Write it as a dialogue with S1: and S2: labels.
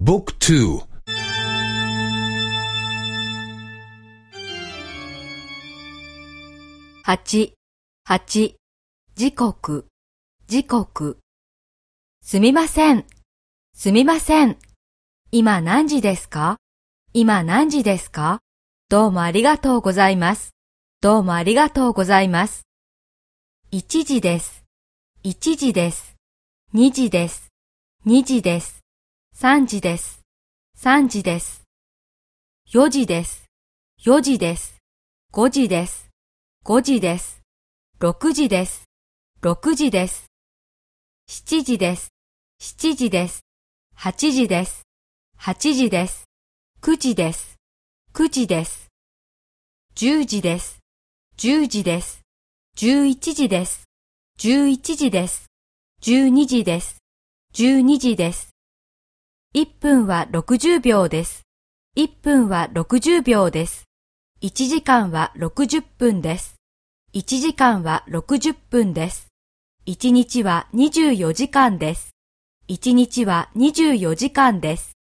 S1: Book 2
S2: 八、八、時刻、時刻。すみません、すみません。今何時ですか？今何時ですか？どうもありがとうございます。どうもありがとうございます。一時です。一時です。二時です。二時です。三時です。三時です。四時です。四時です。五時です。5時です。6時です。6時です。7時です。7時です。8時です。8時です。9時です。9時です。10時です。10時です。11時です。11時です。12時です。12時です。1分は60秒です。1分は60秒です。1時間は60分です。1時間は60分です。1日は24時間です。1日は24時間です。